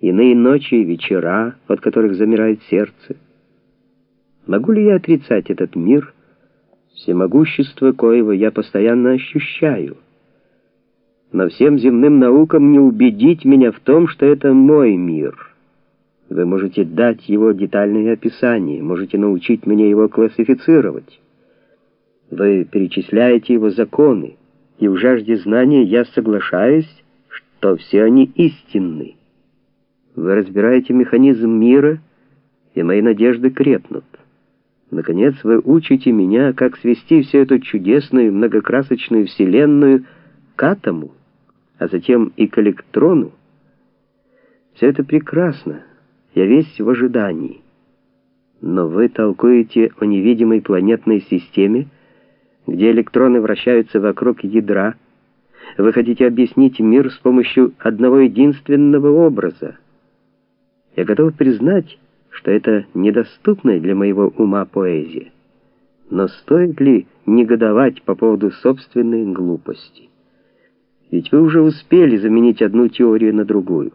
иные ночи и вечера, от которых замирает сердце. Могу ли я отрицать этот мир, всемогущество коего я постоянно ощущаю? Но всем земным наукам не убедить меня в том, что это мой мир. Вы можете дать его детальное описание, можете научить меня его классифицировать. Вы перечисляете его законы, и в жажде знания я соглашаюсь, что все они истинны. Вы разбираете механизм мира, и мои надежды крепнут. Наконец, вы учите меня, как свести всю эту чудесную многокрасочную вселенную к атому, а затем и к электрону. Все это прекрасно, я весь в ожидании. Но вы толкуете о невидимой планетной системе, где электроны вращаются вокруг ядра. Вы хотите объяснить мир с помощью одного единственного образа. Я готов признать, что это недоступная для моего ума поэзия. Но стоит ли негодовать по поводу собственной глупости? Ведь вы уже успели заменить одну теорию на другую.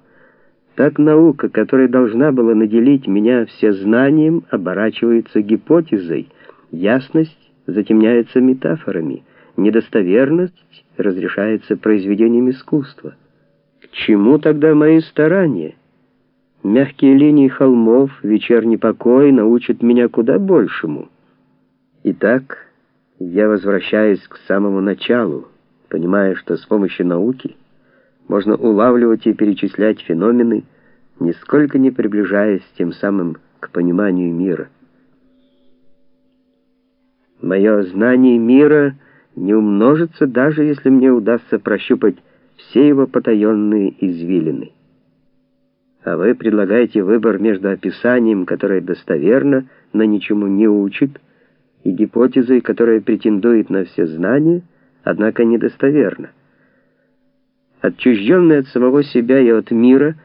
Так наука, которая должна была наделить меня всезнанием, оборачивается гипотезой, ясность затемняется метафорами, недостоверность разрешается произведением искусства. К чему тогда мои старания? Мягкие линии холмов, вечерний покой научат меня куда большему. Итак, я возвращаюсь к самому началу, понимая, что с помощью науки можно улавливать и перечислять феномены, нисколько не приближаясь тем самым к пониманию мира. Мое знание мира не умножится, даже если мне удастся прощупать все его потаенные извилины. А вы предлагаете выбор между описанием, которое достоверно, но ничему не учит, и гипотезой, которая претендует на все знания, однако недостоверно. Отчужденный от самого себя и от мира,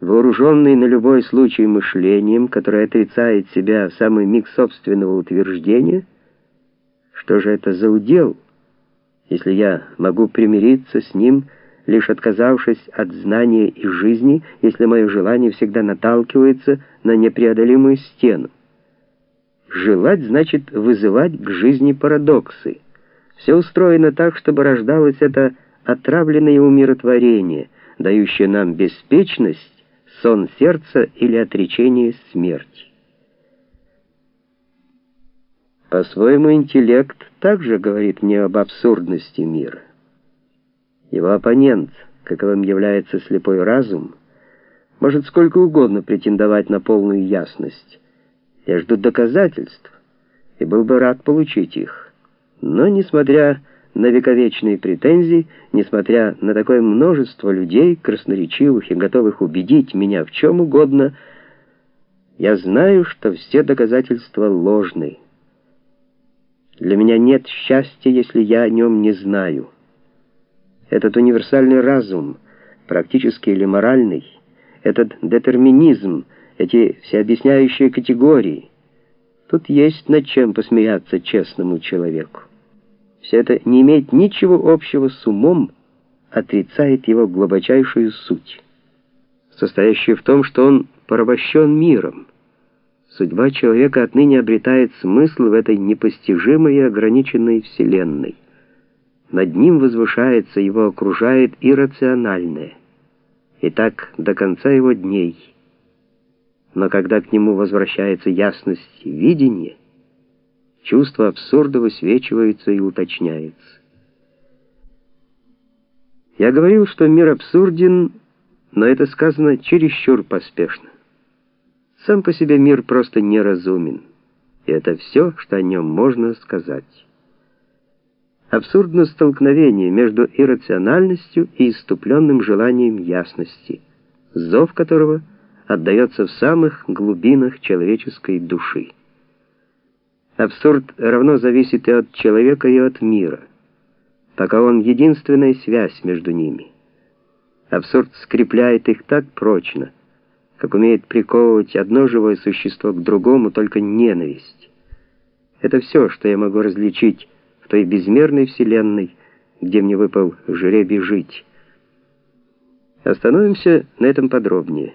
вооруженный на любой случай мышлением, которое отрицает себя в самый миг собственного утверждения — что же это за удел, если я могу примириться с ним, лишь отказавшись от знания и жизни, если мое желание всегда наталкивается на непреодолимую стену? Желать значит вызывать к жизни парадоксы. Все устроено так, чтобы рождалось это отравленное умиротворение, дающее нам беспечность, сон сердца или отречение смерти. По-своему, интеллект также говорит мне об абсурдности мира. Его оппонент, каковым является слепой разум, может сколько угодно претендовать на полную ясность. Я жду доказательств и был бы рад получить их. Но, несмотря на вековечные претензии, несмотря на такое множество людей, красноречивых и готовых убедить меня в чем угодно, я знаю, что все доказательства ложны. Для меня нет счастья, если я о нем не знаю. Этот универсальный разум, практически или моральный, этот детерминизм, эти всеобъясняющие категории, тут есть над чем посмеяться честному человеку. Все это не имеет ничего общего с умом, отрицает его глубочайшую суть, состоящую в том, что он порабощен миром. Судьба человека отныне обретает смысл в этой непостижимой и ограниченной вселенной. Над ним возвышается, его окружает иррациональное. И так до конца его дней. Но когда к нему возвращается ясность видения, чувство абсурда высвечивается и уточняется. Я говорил, что мир абсурден, но это сказано чересчур поспешно. Сам по себе мир просто неразумен, и это все, что о нем можно сказать. Абсурдно столкновение между иррациональностью и иступленным желанием ясности, зов которого отдается в самых глубинах человеческой души. Абсурд равно зависит и от человека, и от мира, пока он единственная связь между ними. Абсурд скрепляет их так прочно, как умеет приковывать одно живое существо к другому только ненависть. Это все, что я могу различить той безмерной вселенной, где мне выпал жребий жить. Остановимся на этом подробнее.